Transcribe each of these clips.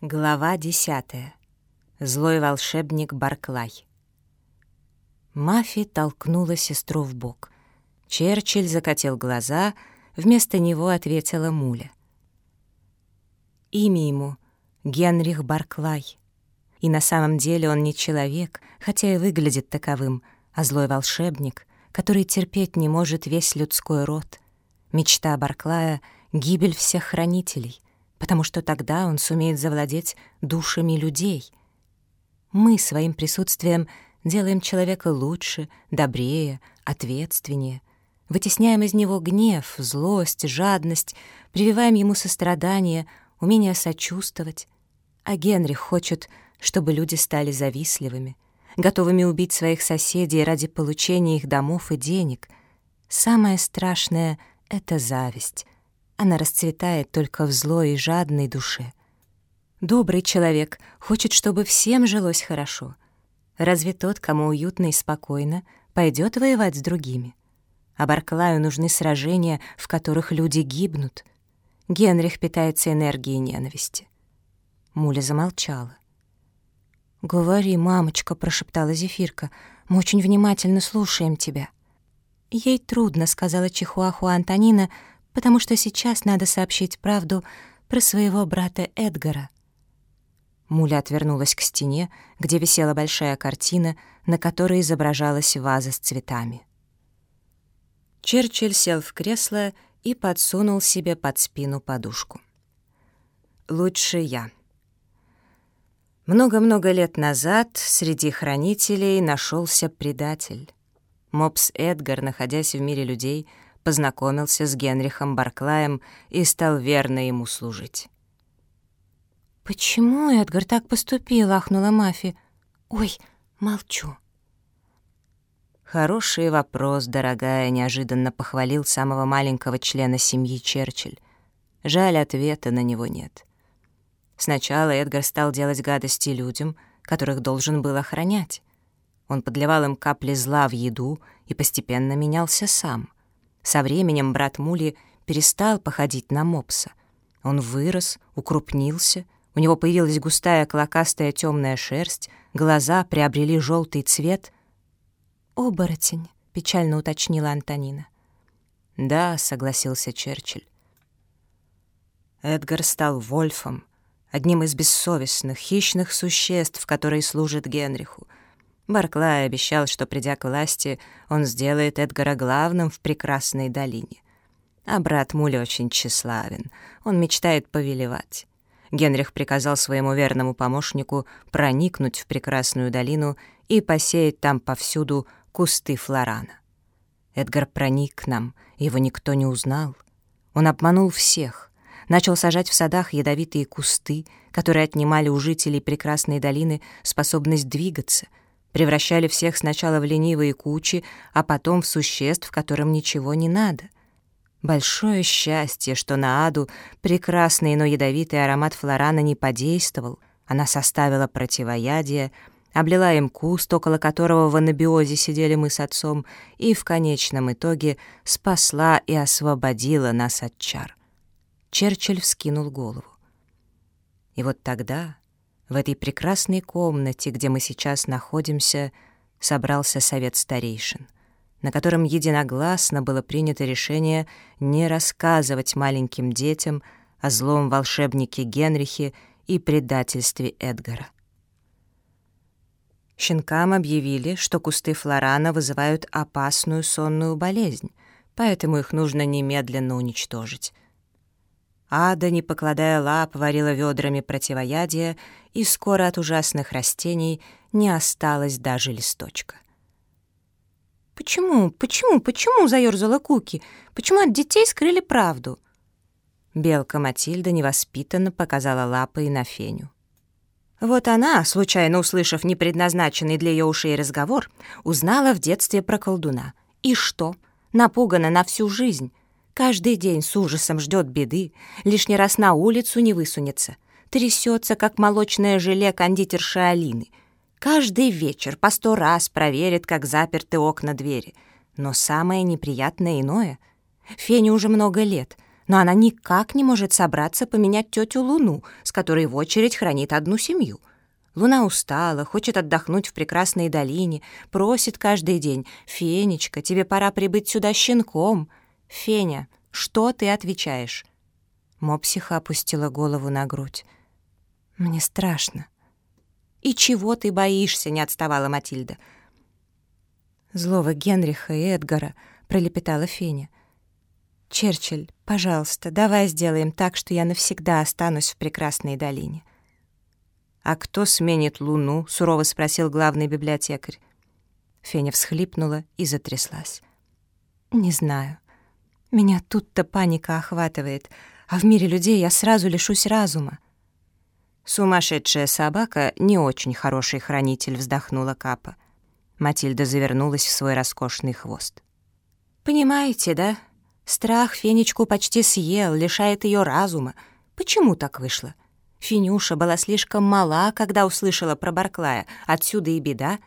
Глава десятая. Злой волшебник Барклай. Мафи толкнула сестру в бок. Черчилль закатил глаза, вместо него ответила Муля. Имя ему — Генрих Барклай. И на самом деле он не человек, хотя и выглядит таковым, а злой волшебник, который терпеть не может весь людской род. Мечта Барклая — гибель всех хранителей — потому что тогда он сумеет завладеть душами людей. Мы своим присутствием делаем человека лучше, добрее, ответственнее, вытесняем из него гнев, злость, жадность, прививаем ему сострадание, умение сочувствовать. А Генрих хочет, чтобы люди стали завистливыми, готовыми убить своих соседей ради получения их домов и денег. Самое страшное — это зависть — она расцветает только в злой и жадной душе. Добрый человек хочет, чтобы всем жилось хорошо. Разве тот, кому уютно и спокойно, пойдет воевать с другими? А Барклаю нужны сражения, в которых люди гибнут. Генрих питается энергией ненависти. Муля замолчала. «Говори, мамочка», — прошептала Зефирка, — «мы очень внимательно слушаем тебя». «Ей трудно», — сказала Чихуахуа Антонина, потому что сейчас надо сообщить правду про своего брата Эдгара. Муля отвернулась к стене, где висела большая картина, на которой изображалась ваза с цветами. Черчилль сел в кресло и подсунул себе под спину подушку. «Лучше я». Много-много лет назад среди хранителей нашелся предатель. Мопс Эдгар, находясь в мире людей, познакомился с Генрихом Барклаем и стал верно ему служить. «Почему Эдгар так поступил?» — ахнула Мафи. «Ой, молчу». «Хороший вопрос, дорогая», — неожиданно похвалил самого маленького члена семьи Черчилль. Жаль, ответа на него нет. Сначала Эдгар стал делать гадости людям, которых должен был охранять. Он подливал им капли зла в еду и постепенно менялся сам. Со временем брат Мули перестал походить на мопса. Он вырос, укрупнился, у него появилась густая клокастая темная шерсть, глаза приобрели желтый цвет. «Оборотень», — печально уточнила Антонина. «Да», — согласился Черчилль. Эдгар стал Вольфом, одним из бессовестных, хищных существ, которые служат Генриху — Барклай обещал, что, придя к власти, он сделает Эдгара главным в прекрасной долине. А брат Мули очень тщеславен, он мечтает повелевать. Генрих приказал своему верному помощнику проникнуть в прекрасную долину и посеять там повсюду кусты флорана. Эдгар проник к нам, его никто не узнал. Он обманул всех, начал сажать в садах ядовитые кусты, которые отнимали у жителей прекрасной долины способность двигаться — превращали всех сначала в ленивые кучи, а потом в существ, которым ничего не надо. Большое счастье, что на Аду прекрасный, но ядовитый аромат флорана не подействовал. Она составила противоядие, облила им куст, около которого в анабиозе сидели мы с отцом, и в конечном итоге спасла и освободила нас от чар. Черчилль вскинул голову. И вот тогда в этой прекрасной комнате, где мы сейчас находимся, собрался совет старейшин, на котором единогласно было принято решение не рассказывать маленьким детям о злом волшебнике Генрихе и предательстве Эдгара. Щенкам объявили, что кусты флорана вызывают опасную сонную болезнь, поэтому их нужно немедленно уничтожить — Ада, не покладая лап, варила ведрами противоядия, и скоро от ужасных растений не осталось даже листочка. «Почему, почему, почему?» — заёрзала Куки. «Почему от детей скрыли правду?» Белка Матильда невоспитанно показала лапой на Феню. Вот она, случайно услышав непредназначенный для ее ушей разговор, узнала в детстве про колдуна. И что? Напугана на всю жизнь. Каждый день с ужасом ждет беды, лишний раз на улицу не высунется, трясется, как молочное желе кондитерши Алины. Каждый вечер по сто раз проверит, как заперты окна двери. Но самое неприятное иное. Фене уже много лет, но она никак не может собраться поменять тетю Луну, с которой в очередь хранит одну семью. Луна устала, хочет отдохнуть в прекрасной долине, просит каждый день «Фенечка, тебе пора прибыть сюда щенком». «Феня, что ты отвечаешь?» Мопсиха опустила голову на грудь. «Мне страшно». «И чего ты боишься?» — не отставала Матильда. «Злого Генриха и Эдгара», — пролепетала Феня. «Черчилль, пожалуйста, давай сделаем так, что я навсегда останусь в прекрасной долине». «А кто сменит Луну?» — сурово спросил главный библиотекарь. Феня всхлипнула и затряслась. «Не знаю. Меня тут-то паника охватывает, а в мире людей я сразу лишусь разума». «Сумасшедшая собака — не очень хороший хранитель», — вздохнула Капа. Матильда завернулась в свой роскошный хвост. «Понимаете, да? Страх Фенечку почти съел, лишает ее разума. Почему так вышло? Финюша была слишком мала, когда услышала про Барклая. Отсюда и беда.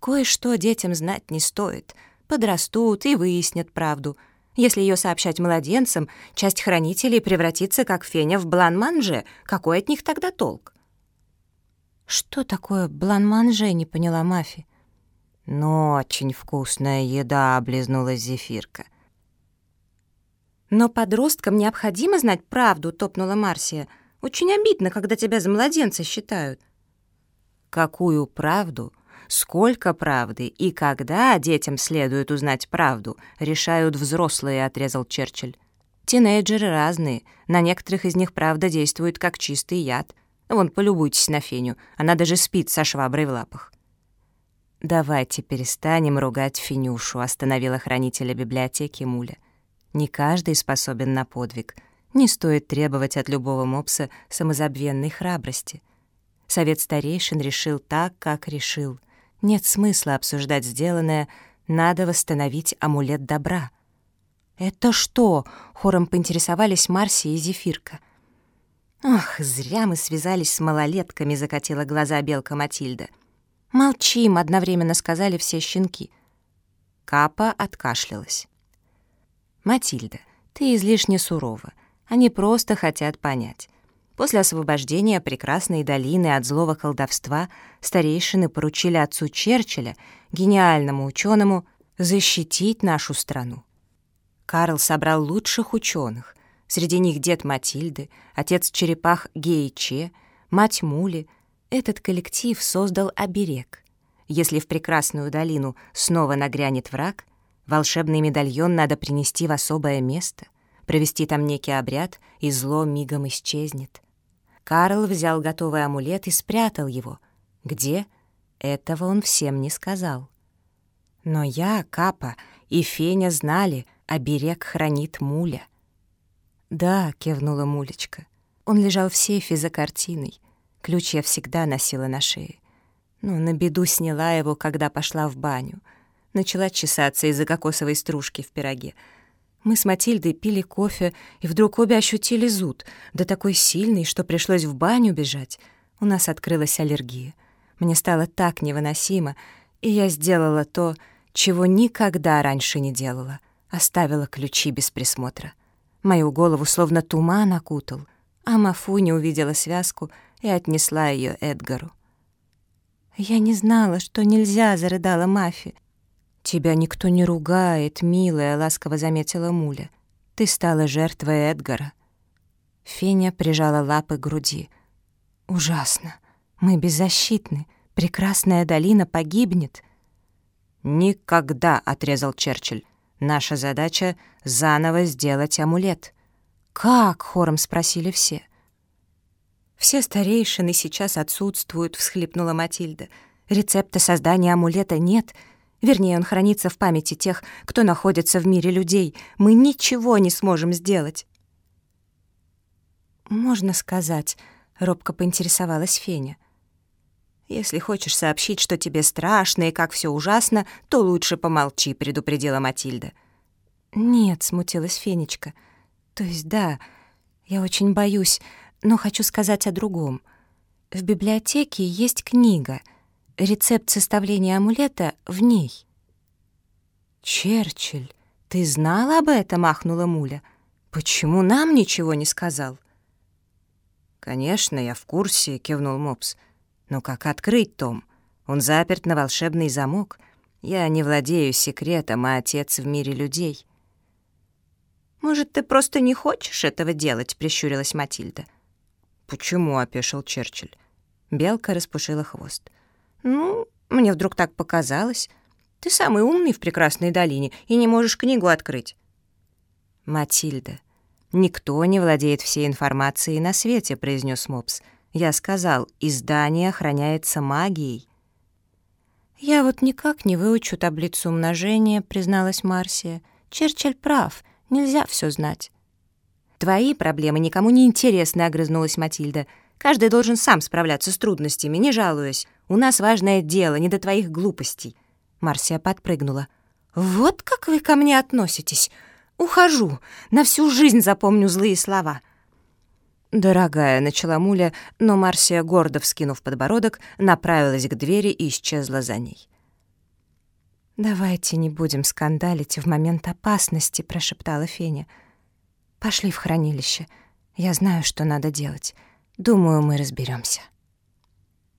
Кое-что детям знать не стоит. Подрастут и выяснят правду. Если ее сообщать младенцам, часть хранителей превратится, как Феня, в блан-манже. Какой от них тогда толк? «Что такое блан-манже?» — не поняла Мафи. «Ну, очень вкусная еда», — облизнулась Зефирка. «Но подросткам необходимо знать правду», — топнула Марсия. «Очень обидно, когда тебя за младенца считают». «Какую правду? Сколько правды и когда детям следует узнать правду, решают взрослые», — отрезал Черчилль. «Тинейджеры разные, на некоторых из них правда действует как чистый яд. Вон, полюбуйтесь на Феню, она даже спит со шваброй в лапах». «Давайте перестанем ругать Финюшу», — остановила хранителя библиотеки Муля. Не каждый способен на подвиг. Не стоит требовать от любого мопса самозабвенной храбрости. Совет старейшин решил так, как решил. Нет смысла обсуждать сделанное, надо восстановить амулет добра. «Это что?» — хором поинтересовались Марси и Зефирка. «Ах, зря мы связались с малолетками», — закатила глаза белка Матильда. «Молчим», — одновременно сказали все щенки. Капа откашлялась. «Матильда, ты излишне сурова. Они просто хотят понять. После освобождения прекрасной долины от злого колдовства старейшины поручили отцу Черчилля, гениальному ученому, защитить нашу страну. Карл собрал лучших ученых. Среди них дед Матильды, отец черепах Гейче, мать Мули. Этот коллектив создал оберег. Если в прекрасную долину снова нагрянет враг, Волшебный медальон надо принести в особое место, провести там некий обряд, и зло мигом исчезнет. Карл взял готовый амулет и спрятал его. Где? Этого он всем не сказал. Но я, Капа и Феня знали, оберег хранит Муля. «Да», — кивнула Мулечка. Он лежал в сейфе за картиной. Ключ я всегда носила на шее. Но на беду сняла его, когда пошла в баню — начала чесаться из-за кокосовой стружки в пироге. Мы с Матильдой пили кофе, и вдруг обе ощутили зуд, да такой сильный, что пришлось в баню бежать. У нас открылась аллергия. Мне стало так невыносимо, и я сделала то, чего никогда раньше не делала. Оставила ключи без присмотра. Мою голову словно туман окутал, а Мафу не увидела связку и отнесла ее Эдгару. «Я не знала, что нельзя», — зарыдала Мафи. «Тебя никто не ругает, милая», — ласково заметила Муля. «Ты стала жертвой Эдгара». Феня прижала лапы к груди. «Ужасно. Мы беззащитны. Прекрасная долина погибнет». «Никогда», — отрезал Черчилль. «Наша задача — заново сделать амулет». «Как?» — хором спросили все. «Все старейшины сейчас отсутствуют», — всхлипнула Матильда. «Рецепта создания амулета нет», — Вернее, он хранится в памяти тех, кто находится в мире людей. Мы ничего не сможем сделать. «Можно сказать», — робко поинтересовалась Феня. «Если хочешь сообщить, что тебе страшно и как все ужасно, то лучше помолчи», — предупредила Матильда. «Нет», — смутилась Фенечка. «То есть да, я очень боюсь, но хочу сказать о другом. В библиотеке есть книга — Рецепт составления амулета в ней. «Черчилль, ты знал об этом?» — ахнула Муля. Почему нам ничего не сказал?» «Конечно, я в курсе», — кивнул Мопс. «Но как открыть том? Он заперт на волшебный замок. Я не владею секретом, а отец в мире людей». «Может, ты просто не хочешь этого делать?» — прищурилась Матильда. «Почему?» — опешил Черчилль. Белка распушила хвост. «Ну, мне вдруг так показалось. Ты самый умный в прекрасной долине и не можешь книгу открыть». «Матильда, никто не владеет всей информацией на свете», — произнес Мопс. «Я сказал, издание охраняется магией». «Я вот никак не выучу таблицу умножения», — призналась Марсия. «Черчилль прав, нельзя все знать». «Твои проблемы никому не интересны», — огрызнулась Матильда. «Каждый должен сам справляться с трудностями, не жалуясь. У нас важное дело, не до твоих глупостей». Марсия подпрыгнула. «Вот как вы ко мне относитесь! Ухожу! На всю жизнь запомню злые слова!» «Дорогая», — начала Муля, но Марсия, гордо вскинув подбородок, направилась к двери и исчезла за ней. «Давайте не будем скандалить в момент опасности», — прошептала Феня. Пошли в хранилище. Я знаю, что надо делать. Думаю, мы разберемся.